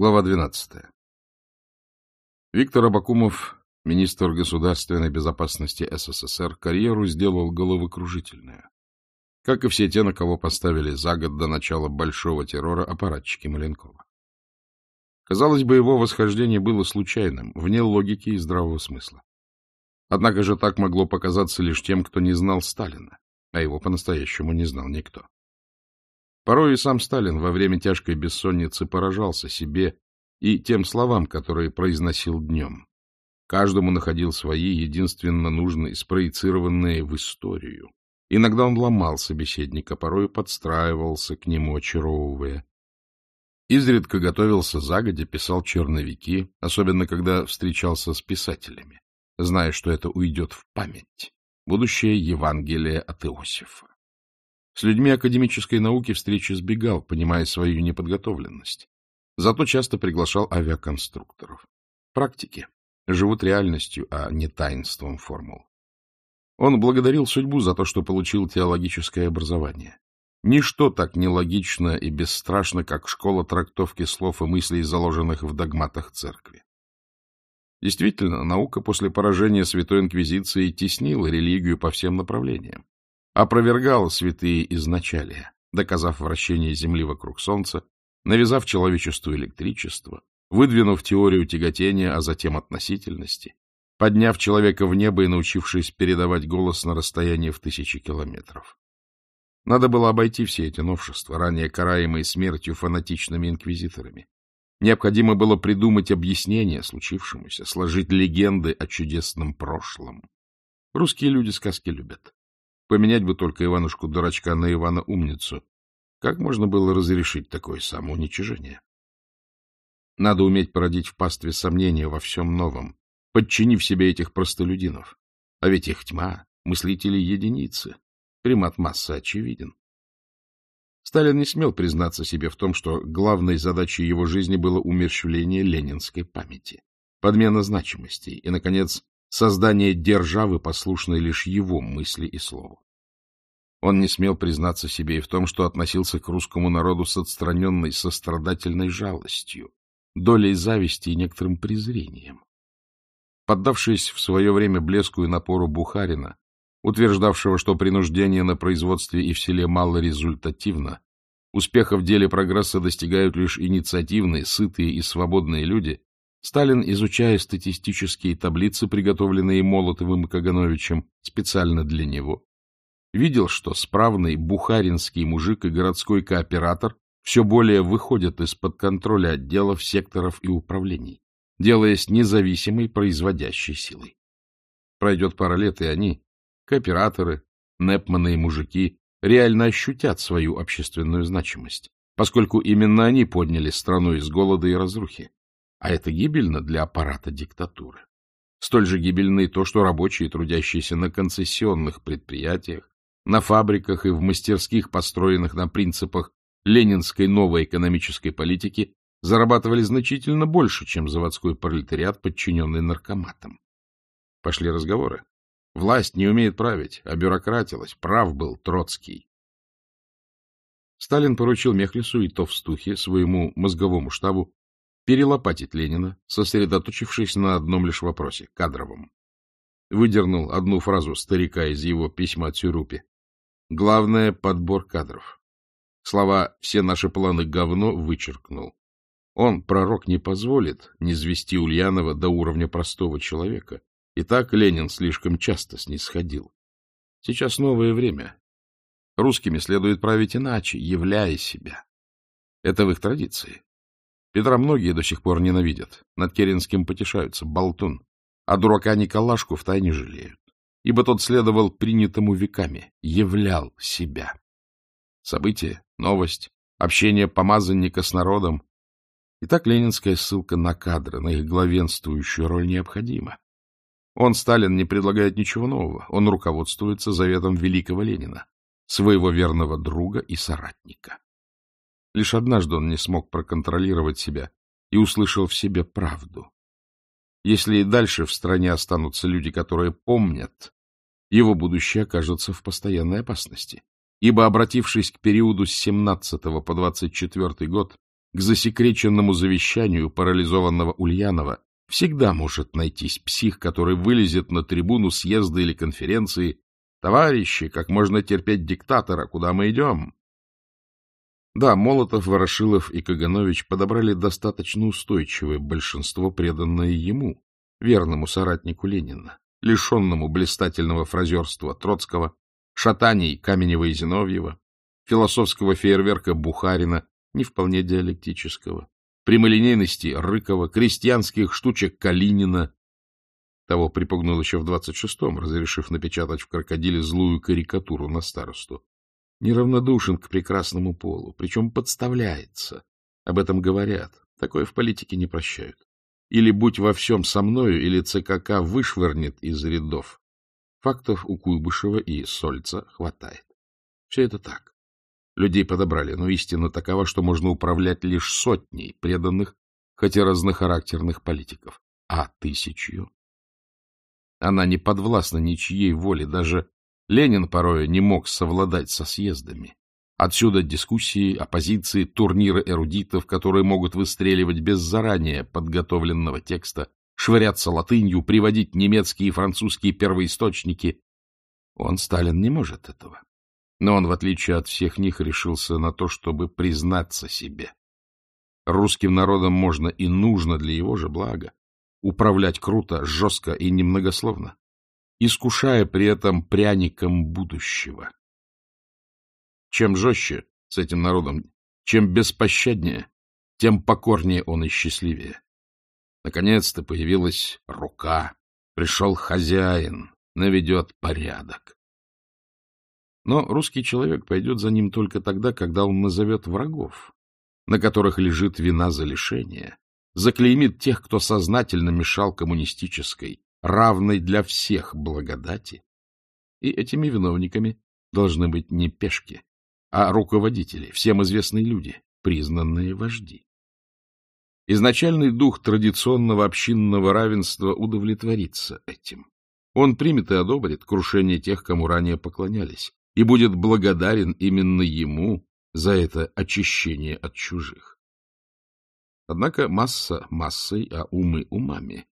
Глава 12. Виктор Абакумов, министр государственной безопасности СССР, карьеру сделал головокружительную. Как и все те, на кого поставили за год до начала большого террора аппаратчики Маленкова. Казалось бы, его восхождение было случайным, вне логики и здравого смысла. Однако же так могло показаться лишь тем, кто не знал Сталина, а его по-настоящему не знал никто. Порой и сам Сталин во время тяжкой бессонницы поражался себе и тем словам, которые произносил днем. Каждому находил свои единственно нужные, спроецированные в историю. Иногда он ломал собеседника, порой подстраивался к нему, очаровывая. Изредка готовился загодя, писал черновики, особенно когда встречался с писателями, зная, что это уйдет в память. Будущее Евангелие от Иосифа. С людьми академической науки встречи избегал, понимая свою неподготовленность. Зато часто приглашал авиаконструкторов. Практики живут реальностью, а не таинством формул. Он благодарил судьбу за то, что получил теологическое образование. Ничто так нелогично и бесстрашно, как школа трактовки слов и мыслей, заложенных в догматах церкви. Действительно, наука после поражения Святой Инквизиции теснила религию по всем направлениям опровергал святые изначалия, доказав вращение Земли вокруг Солнца, навязав человечеству электричество, выдвинув теорию тяготения, а затем относительности, подняв человека в небо и научившись передавать голос на расстояние в тысячи километров. Надо было обойти все эти новшества, ранее караемые смертью фанатичными инквизиторами. Необходимо было придумать объяснение случившемуся, сложить легенды о чудесном прошлом. Русские люди сказки любят. Поменять бы только Иванушку-дурачка на Ивана-умницу. Как можно было разрешить такое самоуничижение? Надо уметь породить в пастве сомнения во всем новом, подчинив себе этих простолюдинов. А ведь их тьма, мыслители единицы. Примат массы очевиден. Сталин не смел признаться себе в том, что главной задачей его жизни было умерщвление ленинской памяти, подмена значимостей и, наконец, создание державы, послушной лишь его мысли и слову. Он не смел признаться себе и в том, что относился к русскому народу с отстраненной сострадательной жалостью, долей зависти и некоторым презрением. Поддавшись в свое время блеску и напору Бухарина, утверждавшего, что принуждение на производстве и в селе мало результативно, успеха в деле прогресса достигают лишь инициативные, сытые и свободные люди, Сталин, изучая статистические таблицы, приготовленные Молотовым и Кагановичем специально для него, видел, что справный бухаринский мужик и городской кооператор все более выходят из-под контроля отделов, секторов и управлений, делаясь независимой производящей силой. Пройдет пара лет, и они, кооператоры, непманы и мужики, реально ощутят свою общественную значимость, поскольку именно они подняли страну из голода и разрухи, а это гибельно для аппарата диктатуры. Столь же гибельно и то, что рабочие, трудящиеся на концессионных предприятиях, на фабриках и в мастерских, построенных на принципах ленинской новой экономической политики, зарабатывали значительно больше, чем заводской пролетариат, подчиненный наркоматам. Пошли разговоры. Власть не умеет править, а бюрократилась. Прав был Троцкий. Сталин поручил Мехлису и Товстухе, своему мозговому штабу, перелопатить Ленина, сосредоточившись на одном лишь вопросе — кадровом. Выдернул одну фразу старика из его письма Цюрупе. Главное — подбор кадров. Слова «все наши планы говно» вычеркнул. Он, пророк, не позволит низвести Ульянова до уровня простого человека. И так Ленин слишком часто снисходил. Сейчас новое время. Русскими следует править иначе, являя себя. Это в их традиции. Петра многие до сих пор ненавидят, над Керенским потешаются, болтун, а дурака Николашку втайне жалеют, ибо тот следовал принятому веками, являл себя. Событие, новость, общение помазанника с народом. И так ленинская ссылка на кадры, на их главенствующую роль необходима. Он, Сталин, не предлагает ничего нового, он руководствуется заветом великого Ленина, своего верного друга и соратника. Лишь однажды он не смог проконтролировать себя и услышал в себе правду. Если и дальше в стране останутся люди, которые помнят, его будущее окажется в постоянной опасности, ибо, обратившись к периоду с 17 по 24 год, к засекреченному завещанию парализованного Ульянова, всегда может найтись псих, который вылезет на трибуну съезда или конференции «Товарищи, как можно терпеть диктатора? Куда мы идем?» Да, Молотов, Ворошилов и Каганович подобрали достаточно устойчивое большинство, преданное ему, верному соратнику Ленина, лишенному блистательного фразерства Троцкого, шатаний Каменева и Зиновьева, философского фейерверка Бухарина, не вполне диалектического, прямолинейности Рыкова, крестьянских штучек Калинина. Того припугнул еще в 26-м, разрешив напечатать в «Крокодиле» злую карикатуру на старосту неравнодушен к прекрасному полу, причем подставляется. Об этом говорят. Такое в политике не прощают. Или будь во всем со мною, или ЦКК вышвырнет из рядов. Фактов у Куйбышева и Сольца хватает. Все это так. Людей подобрали, но истина такова, что можно управлять лишь сотней преданных, хотя разнохарактерных политиков, а тысячью. Она не подвластна ничьей воле, даже Ленин порой не мог совладать со съездами. Отсюда дискуссии, оппозиции, турниры эрудитов, которые могут выстреливать без заранее подготовленного текста, швыряться латынью, приводить немецкие и французские первоисточники. Он, Сталин, не может этого. Но он, в отличие от всех них, решился на то, чтобы признаться себе. Русским народом можно и нужно для его же блага управлять круто, жестко и немногословно искушая при этом пряником будущего. Чем жестче с этим народом, чем беспощаднее, тем покорнее он и счастливее. Наконец-то появилась рука, пришел хозяин, наведет порядок. Но русский человек пойдет за ним только тогда, когда он назовет врагов, на которых лежит вина за лишение, заклеймит тех, кто сознательно мешал коммунистической, равной для всех благодати. И этими виновниками должны быть не пешки, а руководители, всем известные люди, признанные вожди. Изначальный дух традиционного общинного равенства удовлетворится этим. Он примет и одобрит крушение тех, кому ранее поклонялись, и будет благодарен именно ему за это очищение от чужих. Однако масса массой, а умы умами.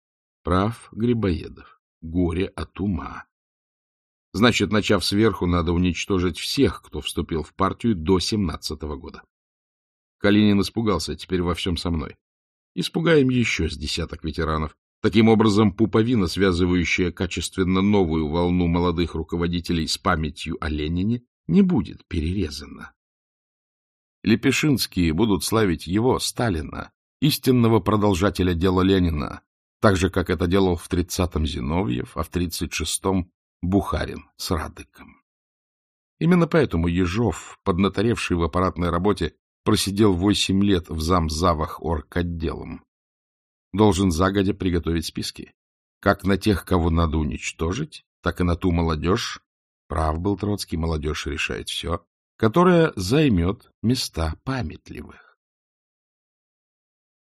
Прав Грибоедов. Горе от ума. Значит, начав сверху, надо уничтожить всех, кто вступил в партию до семнадцатого года. Калинин испугался, теперь во всем со мной. Испугаем еще с десяток ветеранов. Таким образом, пуповина, связывающая качественно новую волну молодых руководителей с памятью о Ленине, не будет перерезана. Лепешинские будут славить его, Сталина, истинного продолжателя дела Ленина, так же, как это делал в 30-м Зиновьев, а в 36-м Бухарин с Радыком. Именно поэтому Ежов, поднаторевший в аппаратной работе, просидел 8 лет в замзавах оркотделом. Должен загодя приготовить списки. Как на тех, кого надо уничтожить, так и на ту молодежь, прав был Троцкий, молодежь решает все, которая займет места памятливых.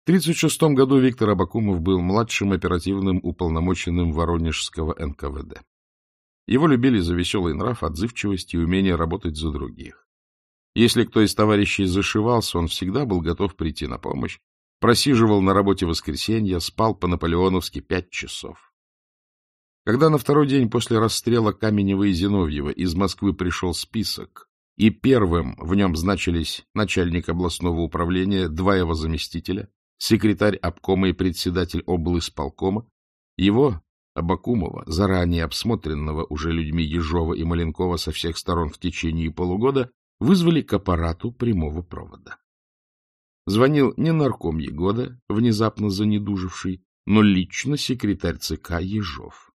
В 1936 году Виктор Абакумов был младшим оперативным уполномоченным Воронежского НКВД. Его любили за веселый нрав, отзывчивость и умение работать за других. Если кто из товарищей зашивался, он всегда был готов прийти на помощь, просиживал на работе воскресенья, спал по-наполеоновски пять часов. Когда на второй день после расстрела Каменева и Зиновьева из Москвы пришел список, и первым в нем значились начальник областного управления, два его заместителя, секретарь обкома и председатель облсполкома, его, Абакумова, заранее обсмотренного уже людьми Ежова и Маленкова со всех сторон в течение полугода, вызвали к аппарату прямого провода. Звонил не нарком Егода, внезапно занедуживший, но лично секретарь ЦК Ежов.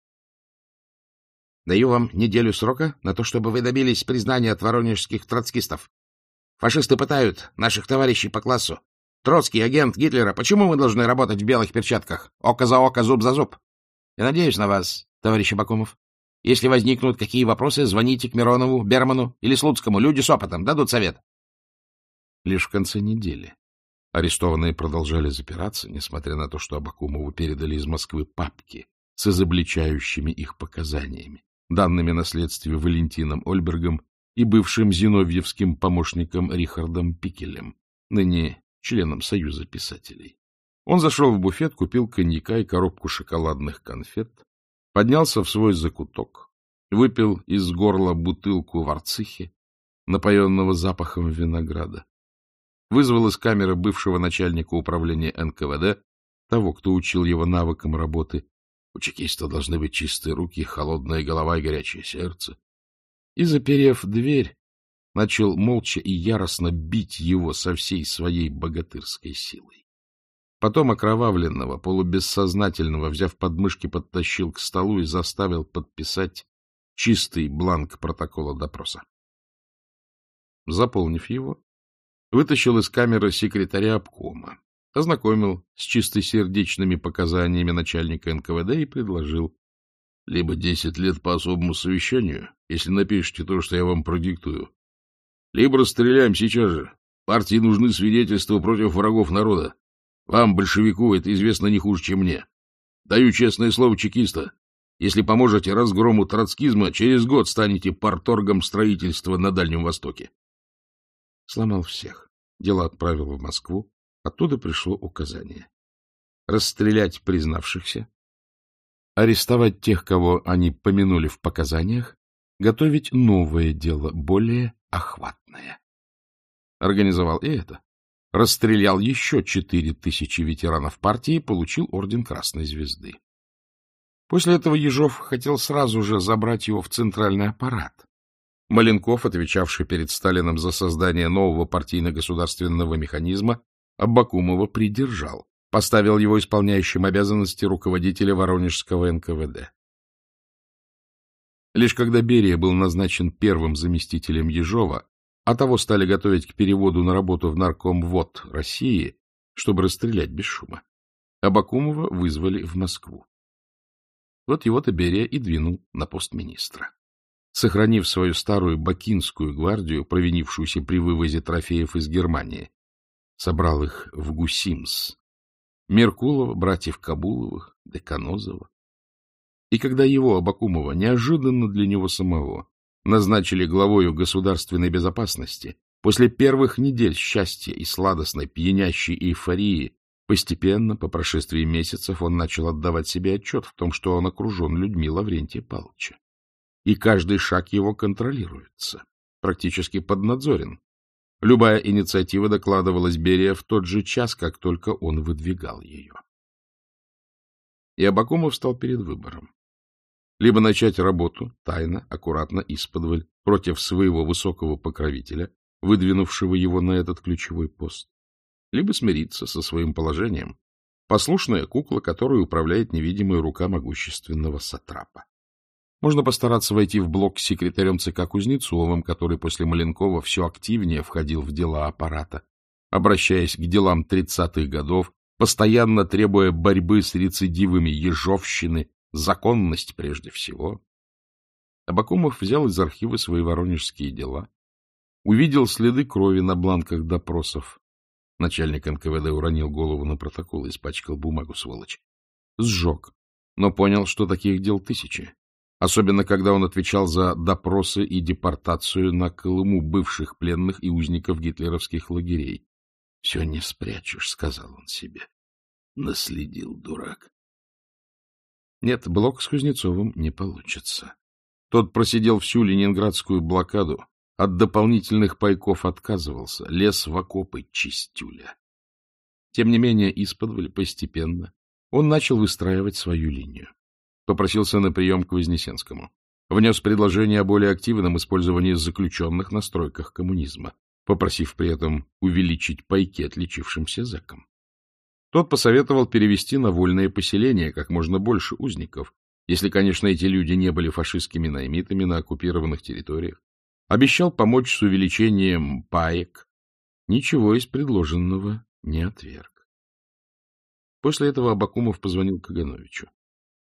Даю вам неделю срока на то, чтобы вы добились признания от воронежских троцкистов. Фашисты пытают наших товарищей по классу, Троцкий, агент Гитлера, почему мы должны работать в белых перчатках? Око за око, зуб за зуб. Я надеюсь на вас, товарищ Абакумов. Если возникнут какие вопросы, звоните к Миронову, Берману или Слуцкому. Люди с опытом дадут совет. Лишь в конце недели арестованные продолжали запираться, несмотря на то, что Абакумову передали из Москвы папки с изобличающими их показаниями, данными на следствие Валентином Ольбергом и бывшим зиновьевским помощником Рихардом Пикелем, ныне членом Союза писателей. Он зашел в буфет, купил коньяка и коробку шоколадных конфет, поднялся в свой закуток, выпил из горла бутылку варцихи, напоенного запахом винограда, вызвал из камеры бывшего начальника управления НКВД, того, кто учил его навыкам работы. У чекиста должны быть чистые руки, холодная голова и горячее сердце. И, заперев дверь, начал молча и яростно бить его со всей своей богатырской силой. Потом окровавленного, полубессознательного, взяв подмышки, подтащил к столу и заставил подписать чистый бланк протокола допроса. Заполнив его, вытащил из камеры секретаря обкома, ознакомил с чистосердечными показаниями начальника НКВД и предложил либо десять лет по особому совещанию, если напишите то, что я вам продиктую, либо расстреляем сейчас же. Партии нужны свидетельства против врагов народа. Вам, большевику, это известно не хуже, чем мне. Даю честное слово чекиста. Если поможете разгрому троцкизма, через год станете парторгом строительства на Дальнем Востоке. Сломал всех. Дело отправил в Москву. Оттуда пришло указание. Расстрелять признавшихся, арестовать тех, кого они помянули в показаниях, готовить новое дело, более охватная. Организовал и это. Расстрелял еще четыре тысячи ветеранов партии и получил орден Красной Звезды. После этого Ежов хотел сразу же забрать его в центральный аппарат. Маленков, отвечавший перед Сталином за создание нового партийно-государственного механизма, Аббакумова придержал, поставил его исполняющим обязанности руководителя Воронежского НКВД. Лишь когда Берия был назначен первым заместителем Ежова, а того стали готовить к переводу на работу в наркомвод России, чтобы расстрелять без шума, Абакумова вызвали в Москву. Вот его-то Берия и двинул на пост министра. Сохранив свою старую бакинскую гвардию, провинившуюся при вывозе трофеев из Германии, собрал их в Гусимс. Меркулова, братьев Кабуловых, Деканозова, и когда его, Абакумова, неожиданно для него самого, назначили главою государственной безопасности, после первых недель счастья и сладостной пьянящей эйфории, постепенно, по прошествии месяцев, он начал отдавать себе отчет в том, что он окружен людьми Лаврентия Павловича. И каждый шаг его контролируется, практически поднадзорен. Любая инициатива докладывалась Берия в тот же час, как только он выдвигал ее. И Абакумов стал перед выбором либо начать работу тайно, аккуратно, исподволь, против своего высокого покровителя, выдвинувшего его на этот ключевой пост, либо смириться со своим положением, послушная кукла, которой управляет невидимая рука могущественного сатрапа. Можно постараться войти в блок с секретарем ЦК Кузнецовым, который после Маленкова все активнее входил в дела аппарата, обращаясь к делам 30-х годов, постоянно требуя борьбы с рецидивами ежовщины законность прежде всего. Абакумов взял из архива свои воронежские дела, увидел следы крови на бланках допросов. Начальник НКВД уронил голову на протокол и испачкал бумагу, сволочь. Сжег, но понял, что таких дел тысячи. Особенно, когда он отвечал за допросы и депортацию на Колыму бывших пленных и узников гитлеровских лагерей. — Все не спрячешь, — сказал он себе. Наследил дурак. Нет, блок с Кузнецовым не получится. Тот просидел всю ленинградскую блокаду, от дополнительных пайков отказывался, лез в окопы чистюля. Тем не менее, исподволь постепенно он начал выстраивать свою линию. Попросился на прием к Вознесенскому. Внес предложение о более активном использовании заключенных на стройках коммунизма, попросив при этом увеличить пайки отличившимся зэкам. Тот посоветовал перевести на вольные поселения как можно больше узников, если, конечно, эти люди не были фашистскими наймитами на оккупированных территориях. Обещал помочь с увеличением паек. Ничего из предложенного не отверг. После этого Абакумов позвонил Кагановичу.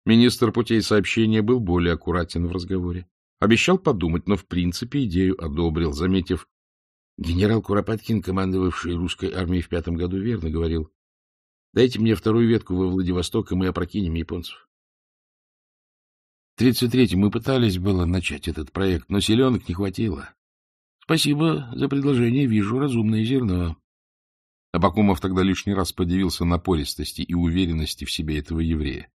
Министр путей сообщения был более аккуратен в разговоре. Обещал подумать, но в принципе идею одобрил, заметив, генерал Куропаткин, командовавший русской армией в пятом году, верно говорил, Дайте мне вторую ветку во Владивосток, и мы опрокинем японцев. В 33. мы пытались было начать этот проект, но силёнок не хватило. Спасибо за предложение, вижу разумное зерно. Абакумов тогда лишний раз подивился напористости и уверенности в себе этого еврея.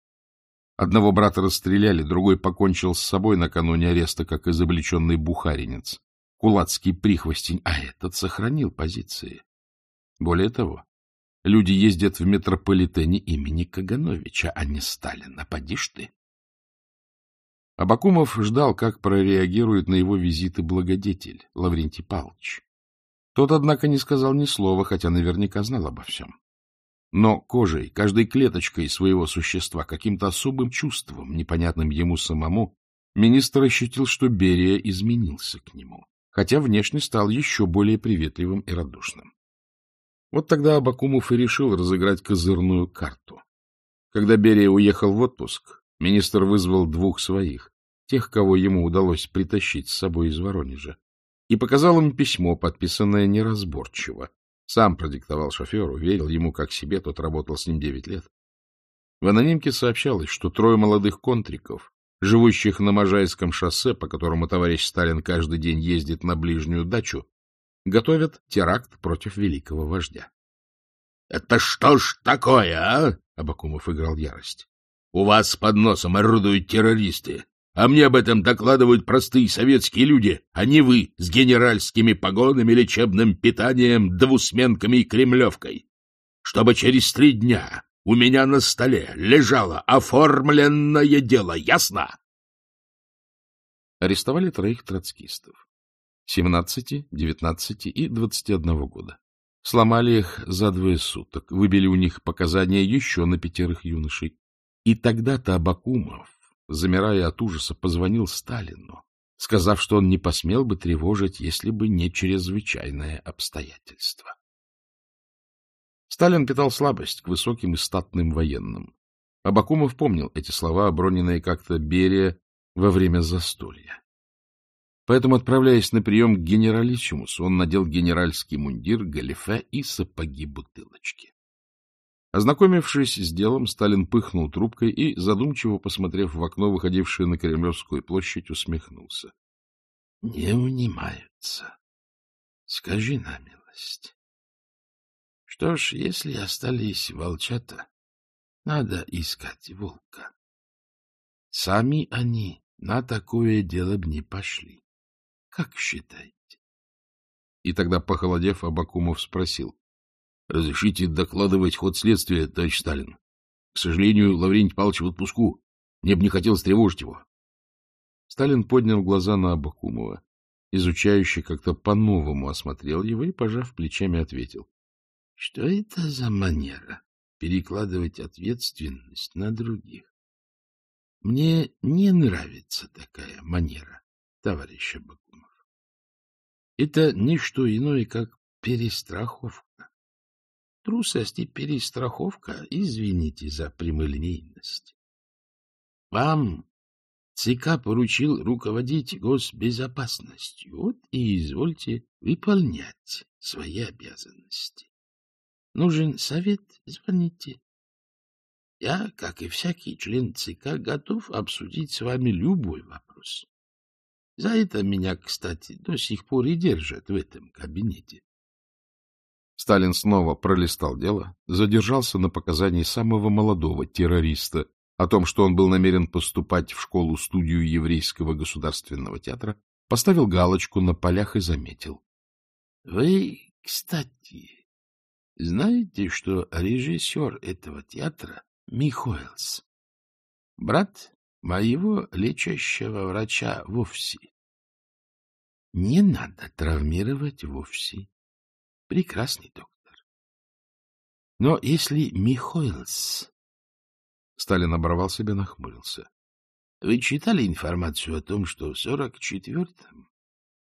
Одного брата расстреляли, другой покончил с собой накануне ареста, как изобличенный бухаринец. Кулацкий прихвостень, а этот сохранил позиции. Более того, Люди ездят в метрополитене имени Кагановича, а не Сталина. Поди ж ты. Абакумов ждал, как прореагирует на его визиты благодетель Лаврентий Павлович. Тот, однако, не сказал ни слова, хотя наверняка знал обо всем. Но кожей, каждой клеточкой своего существа, каким-то особым чувством, непонятным ему самому, министр ощутил, что Берия изменился к нему, хотя внешне стал еще более приветливым и радушным. Вот тогда Абакумов и решил разыграть козырную карту. Когда Берия уехал в отпуск, министр вызвал двух своих, тех, кого ему удалось притащить с собой из Воронежа, и показал им письмо, подписанное неразборчиво. Сам продиктовал шоферу, верил ему как себе, тот работал с ним девять лет. В анонимке сообщалось, что трое молодых контриков, живущих на Можайском шоссе, по которому товарищ Сталин каждый день ездит на ближнюю дачу, готовят теракт против великого вождя. — Это что ж такое, а? — Абакумов играл ярость. — У вас под носом орудуют террористы, а мне об этом докладывают простые советские люди, а не вы с генеральскими погонами, лечебным питанием, двусменками и кремлевкой. Чтобы через три дня у меня на столе лежало оформленное дело, ясно? Арестовали троих троцкистов. 17, 19 и 21 года. Сломали их за двое суток, выбили у них показания еще на пятерых юношей. И тогда-то Абакумов, замирая от ужаса, позвонил Сталину, сказав, что он не посмел бы тревожить, если бы не чрезвычайное обстоятельство. Сталин питал слабость к высоким и статным военным. Абакумов помнил эти слова, оброненные как-то Берия во время застолья. Поэтому, отправляясь на прием к генералиссимусу, он надел генеральский мундир, галифе и сапоги-бутылочки. Ознакомившись с делом, Сталин пыхнул трубкой и, задумчиво посмотрев в окно, выходившее на Кремлевскую площадь, усмехнулся. — Не унимаются. Скажи на милость. Что ж, если остались волчата, надо искать волка. Сами они на такое дело б не пошли. Как считаете? И тогда, похолодев, Абакумов спросил. — Разрешите докладывать ход следствия, товарищ Сталин? К сожалению, Лаврентий Павлович в отпуску. Мне бы не хотелось тревожить его. Сталин поднял глаза на Абакумова, изучающий как-то по-новому осмотрел его и, пожав плечами, ответил. — Что это за манера перекладывать ответственность на других? Мне не нравится такая манера, товарищ Абакумов. Это не что иное, как перестраховка. Трусость и перестраховка, извините за прямолинейность. Вам ЦК поручил руководить госбезопасностью, вот и извольте выполнять свои обязанности. Нужен совет — звоните. Я, как и всякий член ЦК, готов обсудить с вами любой вопрос. За это меня, кстати, до сих пор и держат в этом кабинете. Сталин снова пролистал дело, задержался на показании самого молодого террориста о том, что он был намерен поступать в школу-студию Еврейского государственного театра, поставил галочку на полях и заметил. — Вы, кстати, знаете, что режиссер этого театра — Михоэлс, брат моего лечащего врача вовсе. Не надо травмировать вовсе. Прекрасный доктор. Но если Михоэлс... Сталин оборвал себя, нахмурился. Вы читали информацию о том, что в 44-м,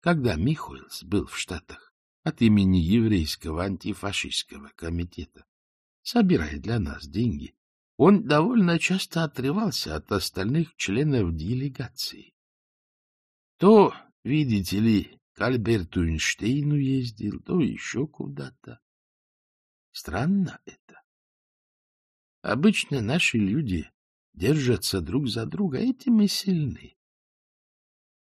когда Михоэлс был в Штатах от имени еврейского антифашистского комитета, собирая для нас деньги, он довольно часто отрывался от остальных членов делегации. То, видите ли, к Альберту Эйнштейну ездил, то еще куда-то. Странно это. Обычно наши люди держатся друг за друга, а этим и сильны.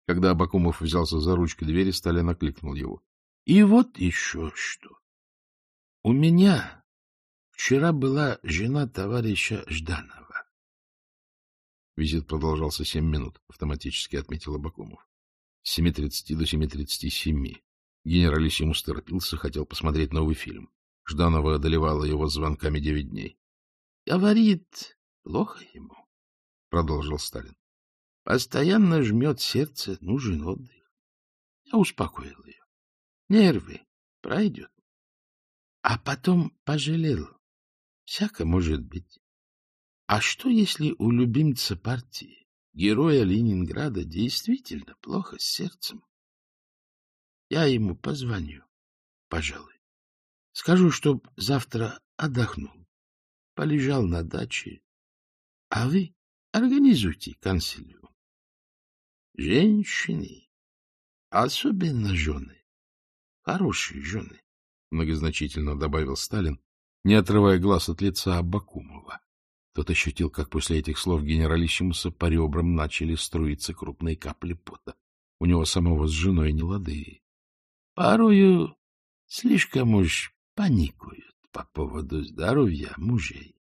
Когда Абакумов взялся за ручки, двери, Сталин окликнул его. — И вот еще что. У меня Вчера была жена товарища Жданова. Визит продолжался семь минут, автоматически отметил Абакумов. С 7.30 до 7.37. Генералиссимус торопился, хотел посмотреть новый фильм. Жданова одолевала его звонками девять дней. — Говорит, плохо ему, — продолжил Сталин. — Постоянно жмет сердце, нужен отдых. Я успокоил ее. Нервы, пройдет. А потом пожалел. Всяко может быть. А что, если у любимца партии, героя Ленинграда, действительно плохо с сердцем? Я ему позвоню, пожалуй. Скажу, чтоб завтра отдохнул, полежал на даче. А вы организуйте консилиум. Женщины, особенно жены, хорошие жены, — многозначительно добавил Сталин, не отрывая глаз от лица Абакумова. Тот ощутил, как после этих слов генералиссимуса по ребрам начали струиться крупные капли пота. У него самого с женой не лады. Порою слишком уж паникуют по поводу здоровья мужей.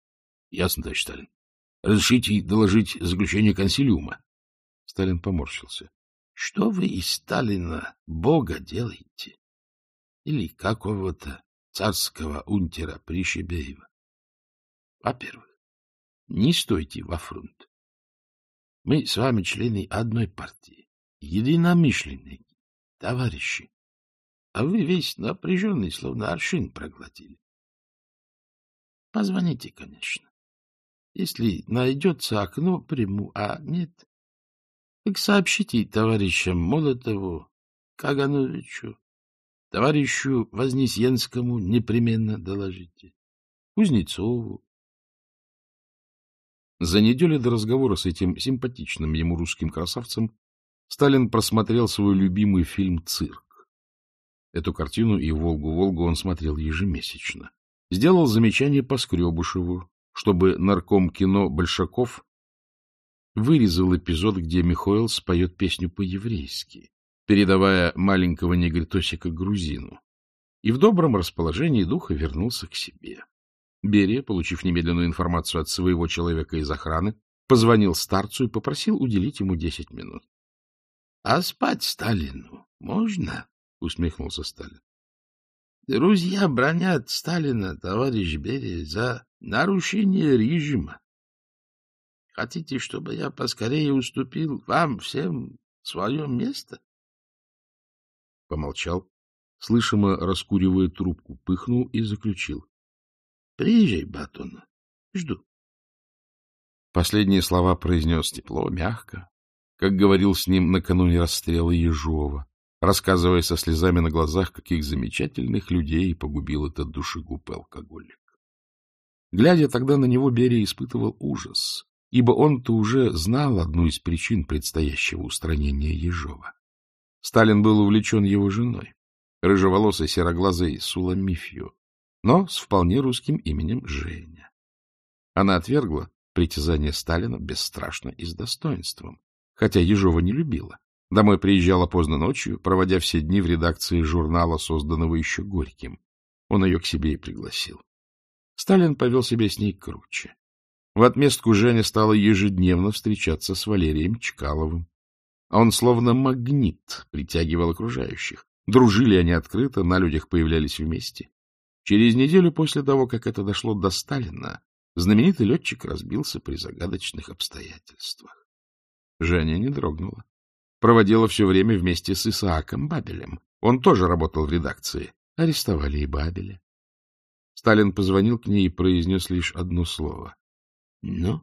— Ясно, товарищ Сталин. Разрешите и доложить заключение консилиума. Сталин поморщился. — Что вы из Сталина Бога делаете? Или какого-то царского унтера Пришибеева. Во-первых, не стойте во фронт. Мы с вами члены одной партии, единомышленники, товарищи. А вы весь напряженный, словно аршин проглотили. Позвоните, конечно. Если найдется окно, приму, а нет, так сообщите товарищам Молотову, Кагановичу, Товарищу Вознесенскому непременно доложите. Кузнецову. За неделю до разговора с этим симпатичным ему русским красавцем Сталин просмотрел свой любимый фильм «Цирк». Эту картину и «Волгу-Волгу» он смотрел ежемесячно. Сделал замечание по Скребушеву, чтобы нарком кино Большаков вырезал эпизод, где Михоил споет песню по-еврейски передавая маленького негритосика грузину, и в добром расположении духа вернулся к себе. Берия, получив немедленную информацию от своего человека из охраны, позвонил старцу и попросил уделить ему десять минут. — А спать Сталину можно? — усмехнулся Сталин. — Друзья бронят Сталина, товарищ Берия, за нарушение режима. Хотите, чтобы я поскорее уступил вам всем свое место? Помолчал, слышимо раскуривая трубку, пыхнул и заключил. — Приезжай, Батон, жду. Последние слова произнес тепло, мягко, как говорил с ним накануне расстрела Ежова, рассказывая со слезами на глазах, каких замечательных людей погубил этот душегуб и алкоголик. Глядя тогда на него, Берия испытывал ужас, ибо он-то уже знал одну из причин предстоящего устранения Ежова. Сталин был увлечен его женой, рыжеволосой сероглазой Суламифью, но с вполне русским именем Женя. Она отвергла притязание Сталина бесстрашно и с достоинством, хотя Ежова не любила. Домой приезжала поздно ночью, проводя все дни в редакции журнала, созданного еще Горьким. Он ее к себе и пригласил. Сталин повел себя с ней круче. В отместку Женя стала ежедневно встречаться с Валерием Чкаловым, а он словно магнит притягивал окружающих. Дружили они открыто, на людях появлялись вместе. Через неделю после того, как это дошло до Сталина, знаменитый летчик разбился при загадочных обстоятельствах. Женя не дрогнула. Проводила все время вместе с Исааком Бабелем. Он тоже работал в редакции. Арестовали и Бабеля. Сталин позвонил к ней и произнес лишь одно слово. — Ну?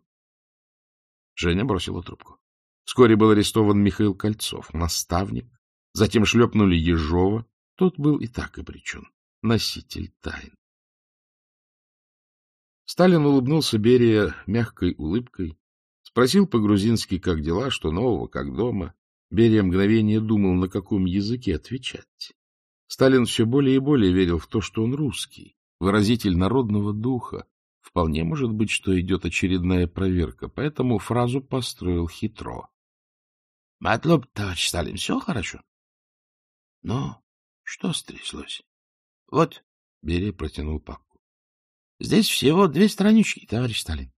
Женя бросила трубку. Вскоре был арестован Михаил Кольцов, наставник. Затем шлепнули Ежова. Тот был и так обречен. Носитель тайн. Сталин улыбнулся Берия мягкой улыбкой. Спросил по-грузински, как дела, что нового, как дома. Берия мгновение думал, на каком языке отвечать. Сталин все более и более верил в то, что он русский, выразитель народного духа. Вполне может быть, что идет очередная проверка, поэтому фразу построил хитро. — Матлоб, товарищ Сталин, все хорошо. — Но что стряслось? — Вот, — Берия протянул папку. — Здесь всего две странички, товарищ Сталин.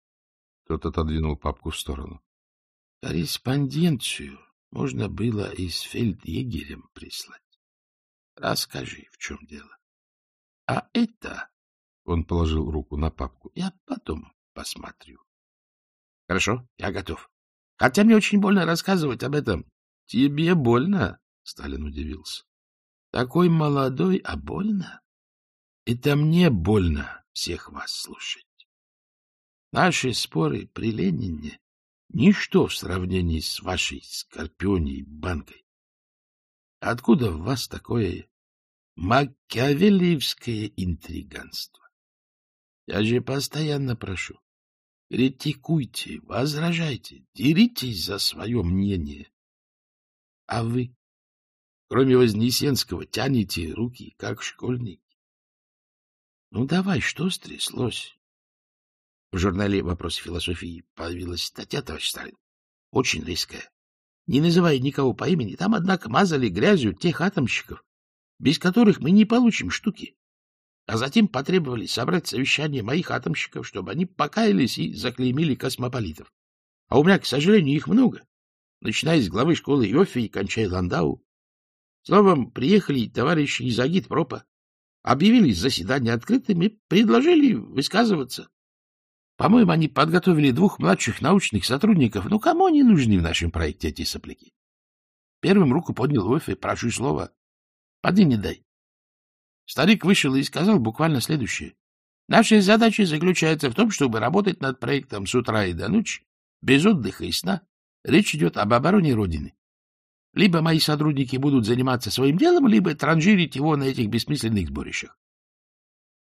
Тот отодвинул папку в сторону. — Корреспонденцию можно было и с фельдъегерем прислать. Расскажи, в чем дело. — А это... — он положил руку на папку. — Я потом посмотрю. — Хорошо, я готов. Хотя мне очень больно рассказывать об этом. — Тебе больно? — Сталин удивился. — Такой молодой, а больно? Это мне больно всех вас слушать. Наши споры при Ленине — ничто в сравнении с вашей Скорпионей банкой. Откуда в вас такое макиавеллиевское интриганство? Я же постоянно прошу, критикуйте, возражайте, деритесь за свое мнение. А вы, кроме Вознесенского, тянете руки, как школьники. Ну давай, что стряслось? В журнале «Вопросы философии» появилась статья, товарищ Сталин, очень резкая. Не называя никого по имени, там, однако, мазали грязью тех атомщиков, без которых мы не получим штуки а затем потребовали собрать совещание моих атомщиков, чтобы они покаялись и заклеймили космополитов. А у меня, к сожалению, их много, начиная с главы школы Йоффи и кончая Ландау. Словом, приехали товарищи из Агитпропа, объявили заседание открытым и предложили высказываться. По-моему, они подготовили двух младших научных сотрудников. Ну, кому они нужны в нашем проекте, эти сопляки? Первым руку поднял Уэф прошу слова. Поди не дай. Старик вышел и сказал буквально следующее. Наша задача заключается в том, чтобы работать над проектом с утра и до ночи, без отдыха и сна. Речь идет об обороне Родины. Либо мои сотрудники будут заниматься своим делом, либо транжирить его на этих бессмысленных сборищах.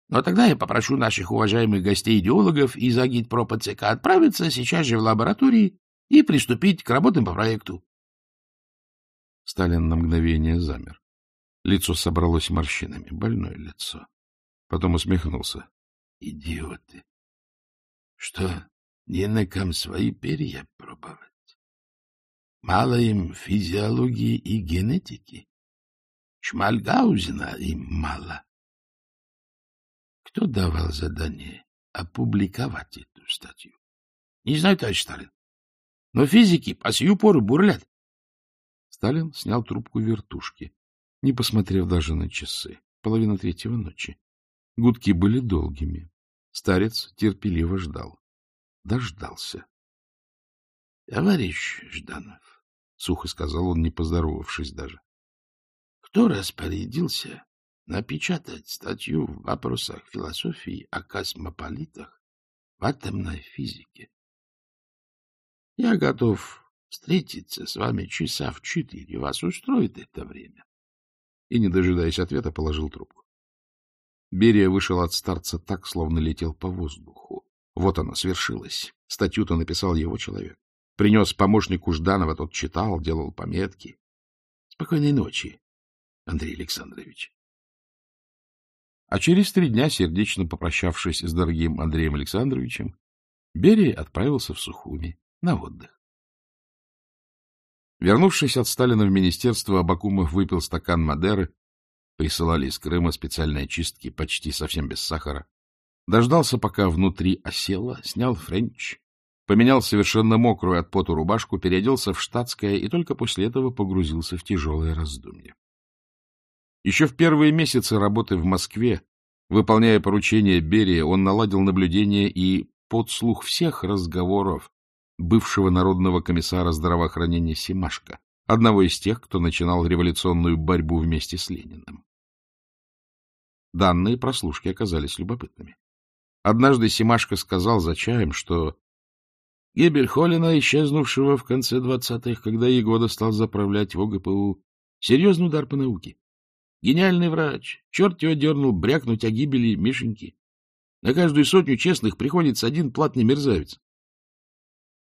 Но тогда я попрошу наших уважаемых гостей-идеологов из агитпропа ЦК отправиться сейчас же в лаборатории и приступить к работам по проекту. Сталин на мгновение замер. Лицо собралось морщинами, больное лицо. Потом усмехнулся. — Идиоты! Что, не на ком свои перья пробовать? Мало им физиологии и генетики. Шмальгаузена им мало. Кто давал задание опубликовать эту статью? Не знаю, товарищ Сталин. Но физики по сию пору бурлят. Сталин снял трубку вертушки не посмотрев даже на часы. Половина третьего ночи. Гудки были долгими. Старец терпеливо ждал. Дождался. — Товарищ Жданов, — сухо сказал он, не поздоровавшись даже, — кто распорядился напечатать статью в вопросах философии о космополитах в атомной физике? Я готов встретиться с вами часа в четыре. Вас устроит это время? и, не дожидаясь ответа, положил трубку. Берия вышел от старца так, словно летел по воздуху. Вот оно, свершилось. Статью-то написал его человек. Принес помощнику Жданова, тот читал, делал пометки. Спокойной ночи, Андрей Александрович. А через три дня, сердечно попрощавшись с дорогим Андреем Александровичем, Берия отправился в Сухуми на отдых. Вернувшись от Сталина в министерство, Абакумов выпил стакан Мадеры, присылали из Крыма специальные чистки, почти совсем без сахара. Дождался, пока внутри осело, снял френч, поменял совершенно мокрую от поту рубашку, переоделся в штатское и только после этого погрузился в тяжелое раздумье. Еще в первые месяцы работы в Москве, выполняя поручения Берия, он наладил наблюдение и подслух всех разговоров бывшего народного комиссара здравоохранения Симашко, одного из тех, кто начинал революционную борьбу вместе с Лениным. Данные прослушки оказались любопытными. Однажды Симашко сказал за чаем, что гибель Холина, исчезнувшего в конце двадцатых, когда Егода стал заправлять в ОГПУ, серьезный удар по науке. Гениальный врач, черт его дернул брякнуть о гибели Мишеньки. На каждую сотню честных приходится один платный мерзавец.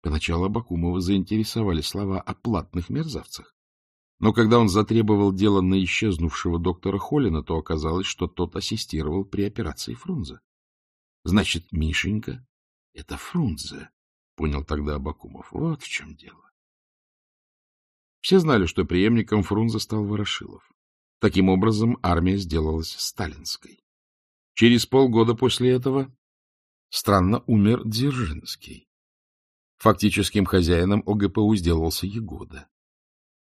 Поначалу Бакумова заинтересовали слова о платных мерзавцах. Но когда он затребовал дело на исчезнувшего доктора Холлина, то оказалось, что тот ассистировал при операции Фрунзе. Значит, Мишенька — это Фрунзе, — понял тогда Абакумов. Вот в чем дело. Все знали, что преемником Фрунзе стал Ворошилов. Таким образом, армия сделалась сталинской. Через полгода после этого странно умер Дзержинский. Фактическим хозяином ОГПУ сделался Егода.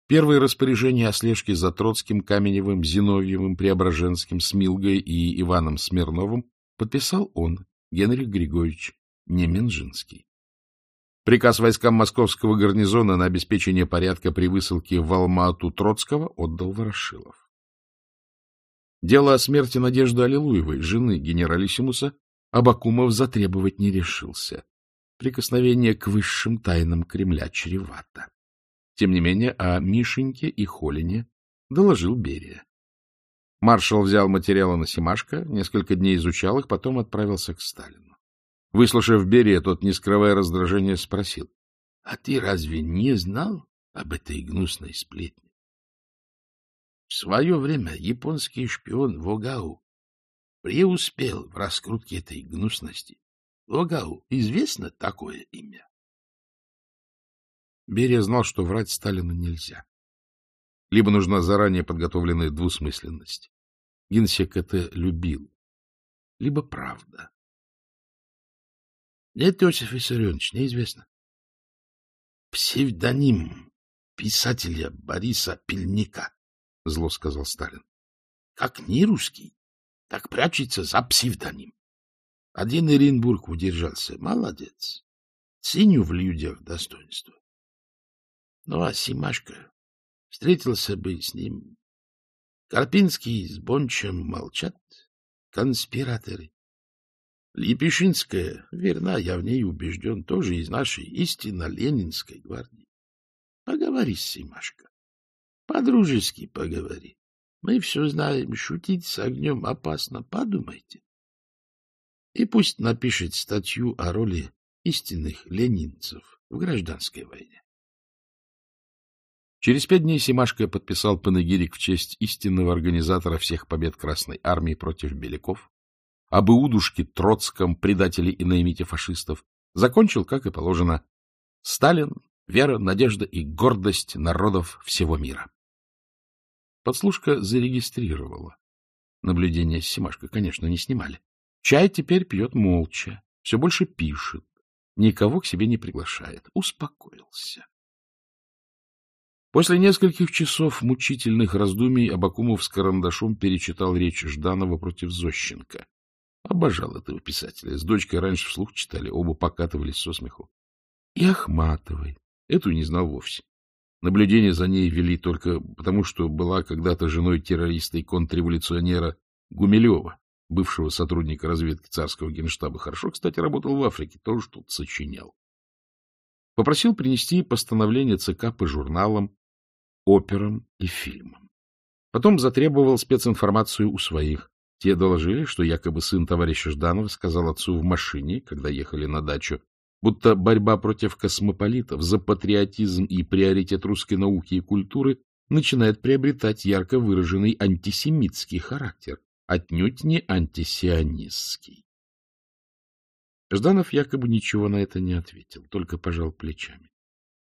Первые распоряжения о слежке за Троцким, Каменевым, Зиновьевым, Преображенским, Смилгой и Иваном Смирновым подписал он, Генрих Григорьевич Неменжинский. Приказ войскам московского гарнизона на обеспечение порядка при высылке в Алма-Ату Троцкого отдал Ворошилов. Дело о смерти Надежды Аллилуевой, жены генералиссимуса, Абакумов затребовать не решился прикосновение к высшим тайнам Кремля чревато. Тем не менее, о Мишеньке и Холине доложил Берия. Маршал взял материалы на Семашко, несколько дней изучал их, потом отправился к Сталину. Выслушав Берия, тот, не скрывая раздражения, спросил. — А ты разве не знал об этой гнусной сплетне? В свое время японский шпион Вогау преуспел в раскрутке этой гнусности Логау известно такое имя? Берия знал, что врать Сталину нельзя. Либо нужна заранее подготовленная двусмысленность. Гинсек это любил. Либо правда. Нет, Иосиф Виссарионович, неизвестно. Псевдоним писателя Бориса Пельника, зло сказал Сталин. Как не русский, так прячется за псевдоним. Один Иринбург удержался. Молодец. ценю в людях достоинство. Ну, а Симашка встретился бы с ним. Карпинский с Бончем молчат, конспираторы. Лепешинская, верна, я в ней убежден, тоже из нашей истинно ленинской гвардии. Поговори с Симашко. По-дружески поговори. Мы все знаем, шутить с огнем опасно, подумайте и пусть напишет статью о роли истинных ленинцев в гражданской войне. Через пять дней Семашко подписал панегирик в честь истинного организатора всех побед Красной Армии против Беляков, об Иудушке, Троцком, предателе и наимите фашистов, закончил, как и положено, Сталин, вера, надежда и гордость народов всего мира. Подслушка зарегистрировала. Наблюдение Семашко, конечно, не снимали. Чай теперь пьет молча, все больше пишет, никого к себе не приглашает. Успокоился. После нескольких часов мучительных раздумий Абакумов с карандашом перечитал речь Жданова против Зощенко. Обожал этого писателя. С дочкой раньше вслух читали, оба покатывались со смеху. И Ахматовой. Эту не знал вовсе. Наблюдение за ней вели только потому, что была когда-то женой террориста и контрреволюционера Гумилева бывшего сотрудника разведки царского генштаба, хорошо, кстати, работал в Африке, тоже тут сочинял. Попросил принести постановление ЦК по журналам, операм и фильмам. Потом затребовал специнформацию у своих. Те доложили, что якобы сын товарища Жданова сказал отцу в машине, когда ехали на дачу, будто борьба против космополитов за патриотизм и приоритет русской науки и культуры начинает приобретать ярко выраженный антисемитский характер, отнюдь не антисионистский. Жданов якобы ничего на это не ответил, только пожал плечами.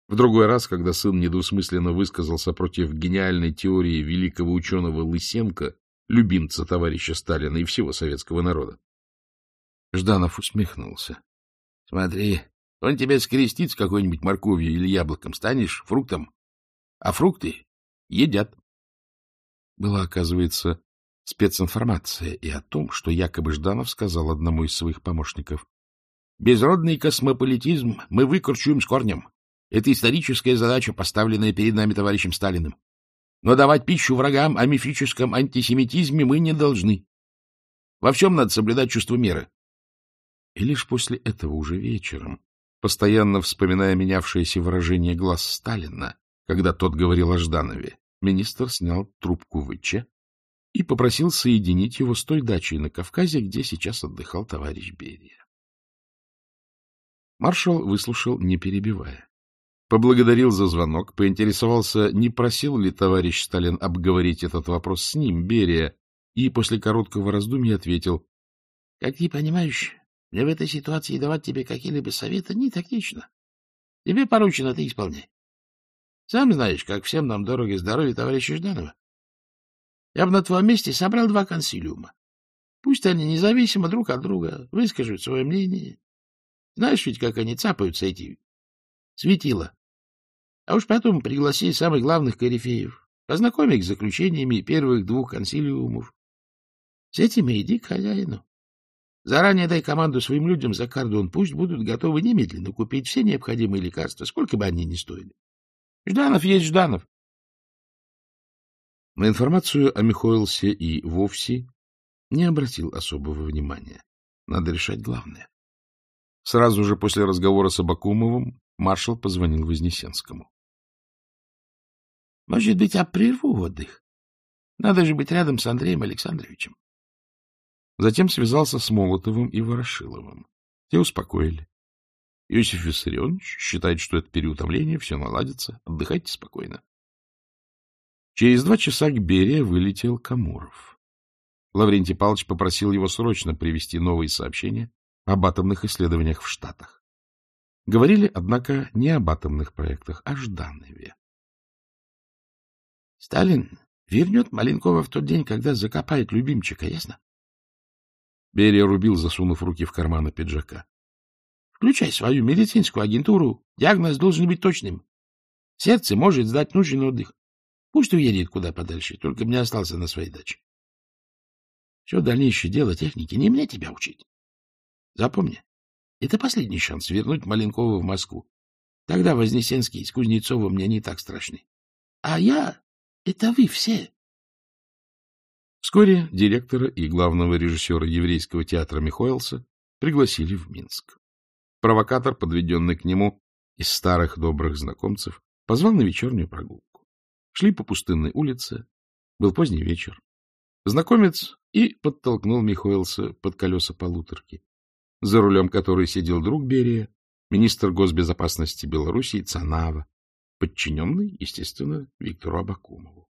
В другой раз, когда сын недвусмысленно высказался против гениальной теории великого ученого Лысенко, любимца товарища Сталина и всего советского народа, Жданов усмехнулся. — Смотри, он тебя скрестит с какой-нибудь морковью или яблоком, станешь фруктом, а фрукты едят. Была, оказывается, специнформация и о том, что якобы Жданов сказал одному из своих помощников. «Безродный космополитизм мы выкорчуем с корнем. Это историческая задача, поставленная перед нами товарищем Сталиным. Но давать пищу врагам о мифическом антисемитизме мы не должны. Во всем надо соблюдать чувство меры». И лишь после этого уже вечером, постоянно вспоминая менявшееся выражение глаз Сталина, когда тот говорил о Жданове, министр снял трубку ВЧ и попросил соединить его с той дачей на Кавказе, где сейчас отдыхал товарищ Берия. Маршал выслушал, не перебивая. Поблагодарил за звонок, поинтересовался, не просил ли товарищ Сталин обговорить этот вопрос с ним, Берия, и после короткого раздумья ответил, — Как ты понимаешь, мне в этой ситуации давать тебе какие-либо советы не тактично. Тебе поручено, ты исполняй. Сам знаешь, как всем нам дороги здоровье товарища Жданова. Я бы на твоем месте собрал два консилиума. Пусть они независимо друг от друга выскажут свое мнение. Знаешь ведь, как они цапаются, эти светила. А уж потом пригласи самых главных корифеев, познакомь их с заключениями первых двух консилиумов. С этими иди к хозяину. Заранее дай команду своим людям за кордон, пусть будут готовы немедленно купить все необходимые лекарства, сколько бы они ни стоили. Жданов есть Жданов. На информацию о Михоэлсе и вовсе не обратил особого внимания. Надо решать главное. Сразу же после разговора с Абакумовым маршал позвонил Вознесенскому. — Может быть, я прерву отдых? Надо же быть рядом с Андреем Александровичем. Затем связался с Молотовым и Ворошиловым. Те успокоили. Иосиф Виссарионович считает, что это переутомление, все наладится, отдыхайте спокойно. Через два часа к Берия вылетел Камуров. Лаврентий Павлович попросил его срочно привести новые сообщения об атомных исследованиях в Штатах. Говорили, однако, не об атомных проектах, а о Жданове. — Сталин вернет Маленкова в тот день, когда закопает любимчика, ясно? Берия рубил, засунув руки в карманы пиджака. — Включай свою медицинскую агентуру. Диагноз должен быть точным. Сердце может сдать нужный отдых. Пусть уедет куда подальше, только мне остался на своей даче. Все дальнейшее дело техники не мне тебя учить. Запомни, это последний шанс вернуть Маленкова в Москву. Тогда Вознесенский с Кузнецовым мне не так страшны. А я — это вы все. Вскоре директора и главного режиссера еврейского театра Михоэлса пригласили в Минск. Провокатор, подведенный к нему из старых добрых знакомцев, позвал на вечернюю прогулку. Шли по пустынной улице. Был поздний вечер. Знакомец и подтолкнул Михоэлса под колеса полуторки, за рулем которой сидел друг Берия, министр госбезопасности Белоруссии Цанава, подчиненный, естественно, Виктору Абакумову.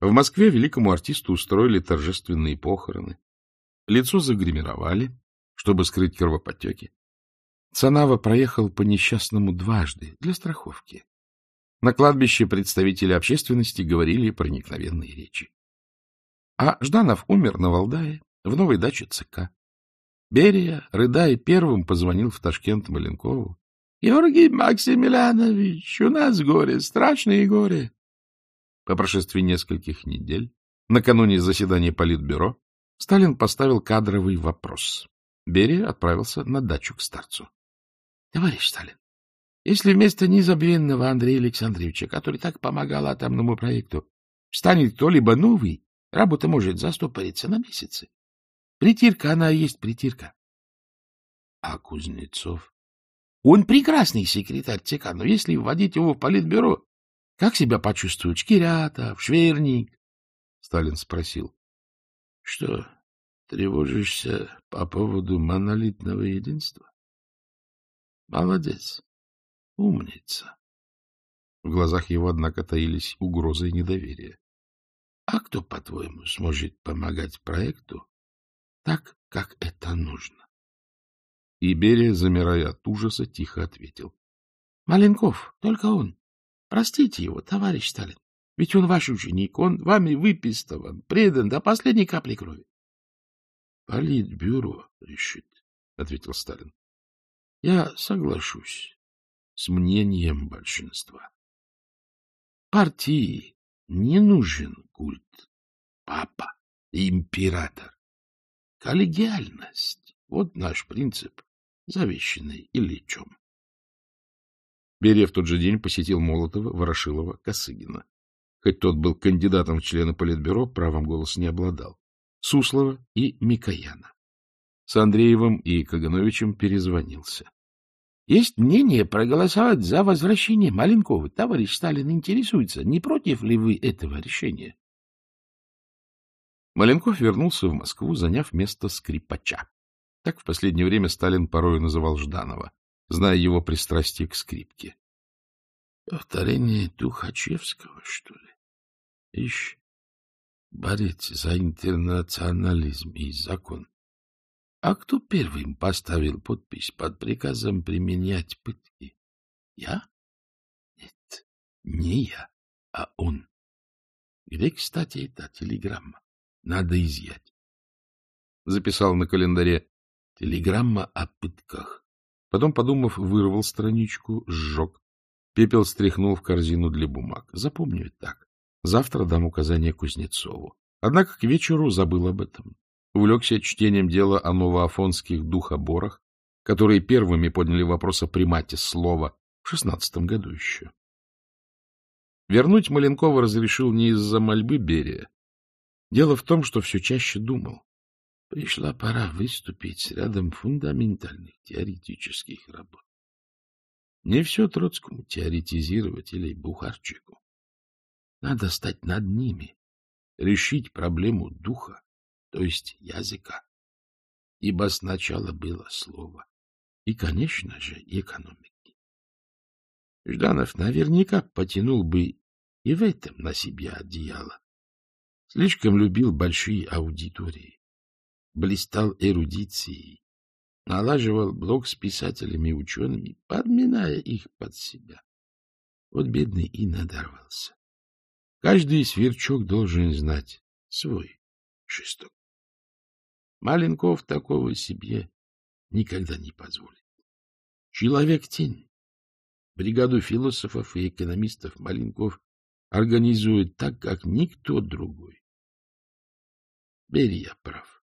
В Москве великому артисту устроили торжественные похороны. Лицо загримировали, чтобы скрыть кровоподтеки. Цанава проехал по несчастному дважды для страховки. На кладбище представители общественности говорили проникновенные речи. А Жданов умер на Валдае, в новой даче ЦК. Берия, рыдая, первым позвонил в Ташкент Маленкову. — Георгий Максимилианович, у нас горе, страшное горе. По прошествии нескольких недель, накануне заседания Политбюро, Сталин поставил кадровый вопрос. Берия отправился на дачу к старцу. — Товарищ Сталин, если вместо незабвенного Андрея Александровича, который так помогал атомному проекту, станет кто-либо новый, работа может застопориться на месяцы. Притирка она и есть притирка. А Кузнецов? Он прекрасный секретарь ЦК, но если вводить его в политбюро, как себя почувствуют Шкирятов, швейерник? Сталин спросил. — Что, тревожишься по поводу монолитного единства? — Молодец. Умница. В глазах его, однако, таились угрозы и недоверие. — А кто, по-твоему, сможет помогать проекту так, как это нужно? Иберия, замирая от ужаса, тихо ответил. — Маленков, только он. Простите его, товарищ Сталин. Ведь он ваш ученик, он вами выпистован, предан до последней капли крови. — Политбюро решит, — ответил Сталин. — Я соглашусь с мнением большинства. Партии не нужен культ. Папа, император. Коллегиальность — вот наш принцип, завещанный Берия в тот же день посетил Молотова, Ворошилова, Косыгина. Хоть тот был кандидатом в члены Политбюро, правом голоса не обладал. Суслова и Микояна. С Андреевым и Кагановичем перезвонился. Есть мнение проголосовать за возвращение Маленкова. Товарищ Сталин интересуется, не против ли вы этого решения? Маленков вернулся в Москву, заняв место скрипача. Так в последнее время Сталин порою называл Жданова, зная его пристрастие к скрипке. — Повторение Тухачевского, что ли? Ищ, борец за интернационализм и закон. А кто первым поставил подпись под приказом применять пытки? Я? Нет, не я, а он. Где, кстати, эта телеграмма? Надо изъять. Записал на календаре телеграмма о пытках. Потом, подумав, вырвал страничку, сжег. Пепел стряхнул в корзину для бумаг. Запомню так. Завтра дам указание Кузнецову. Однако к вечеру забыл об этом увлекся чтением дела о новоафонских духоборах, которые первыми подняли вопрос о примате слова в шестнадцатом году еще. Вернуть Маленкова разрешил не из-за мольбы Берия. Дело в том, что все чаще думал. Пришла пора выступить с рядом фундаментальных теоретических работ. Не все Троцкому теоретизировать или Бухарчику. Надо стать над ними, решить проблему духа, то есть языка. Ибо сначала было слово, и, конечно же, экономики. Жданов наверняка потянул бы и в этом на себя одеяло. Слишком любил большие аудитории, блистал эрудицией, налаживал блог с писателями и учеными, подминая их под себя. Вот бедный и надорвался. Каждый сверчок должен знать свой шесток. Маленков такого себе никогда не позволит. Человек-тень. Бригаду философов и экономистов Маленков организует так, как никто другой. Берия прав.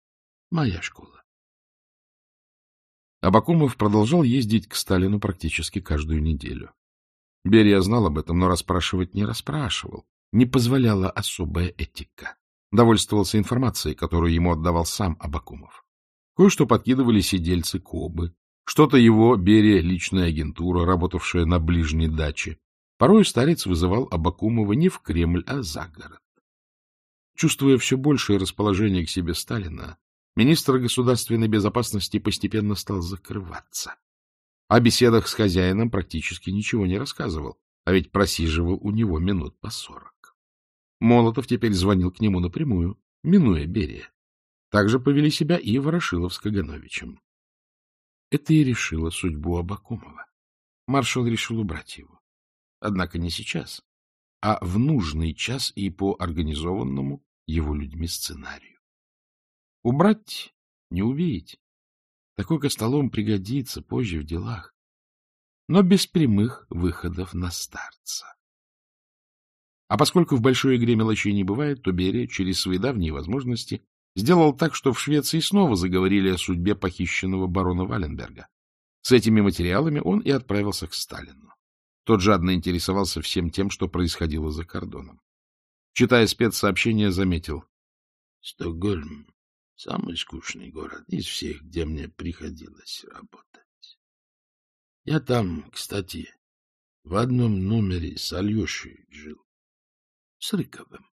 Моя школа. Абакумов продолжал ездить к Сталину практически каждую неделю. Берия знал об этом, но расспрашивать не расспрашивал. Не позволяла особая этика довольствовался информацией, которую ему отдавал сам Абакумов. Кое-что подкидывали сидельцы Кобы, что-то его Берия личная агентура, работавшая на ближней даче. Порой старец вызывал Абакумова не в Кремль, а за город. Чувствуя все большее расположение к себе Сталина, министр государственной безопасности постепенно стал закрываться. О беседах с хозяином практически ничего не рассказывал, а ведь просиживал у него минут по сорок. Молотов теперь звонил к нему напрямую, минуя Берия. Также повели себя и Ворошилов с Кагановичем. Это и решило судьбу Абакумова. Маршал решил убрать его. Однако не сейчас, а в нужный час и по организованному его людьми сценарию. Убрать — не увидеть. Такой костолом пригодится позже в делах, но без прямых выходов на старца. А поскольку в большой игре мелочей не бывает, то Берия через свои давние возможности сделал так, что в Швеции снова заговорили о судьбе похищенного барона Валенберга. С этими материалами он и отправился к Сталину. Тот жадно интересовался всем тем, что происходило за кордоном. Читая спецсообщение, заметил. — Стокгольм — самый скучный город из всех, где мне приходилось работать. Я там, кстати, в одном номере с Альешей жил. с Рыковым.